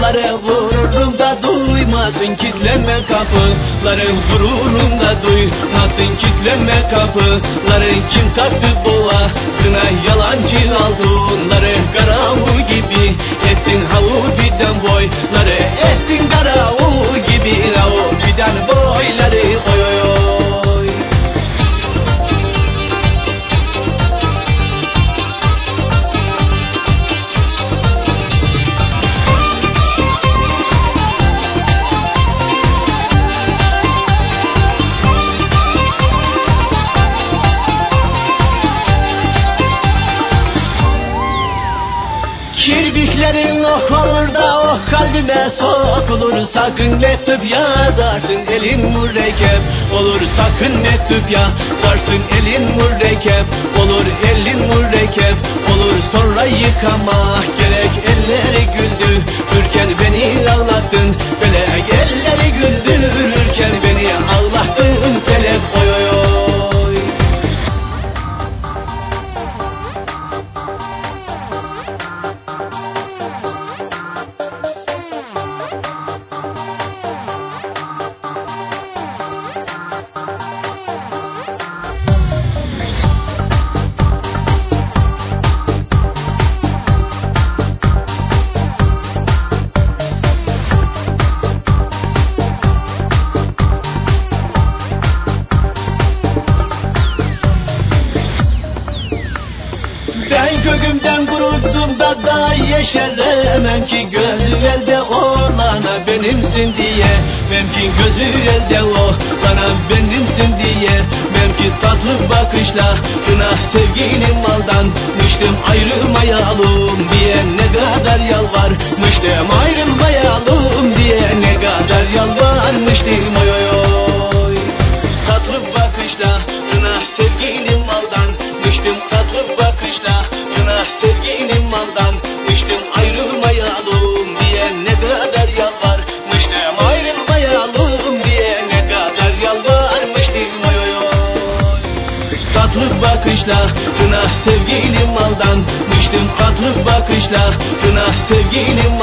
kapıları vururdum da duymasın kitlenme kapıları vururum da duymasın kitlenme kapıları. Kim taktı kalbime sokulur Sakın mektup yazarsın elin mürekkep olur Sakın mektup yazarsın elin mürekkep olur Elin mürekkep olur sonra yıkamak gerek yeşeremem ki gözü elde olana benimsin diye. Memkin gözü elde olana benimsin diye. Memki tatlı bakışla günah sevgilim aldanmıştım ayrılmayalım diye ne kadar yalvarmıştım. Ayrılmayalım diye ne kadar yalvarmıştım. Oy oy oy. Tatlı bakışla günah sevgilim aldanmıştım tatlı bakışla günah sevgilim Tatlı bakışla günah sevgilim aldanmıştım. Tatlı bakışla günah sevgilim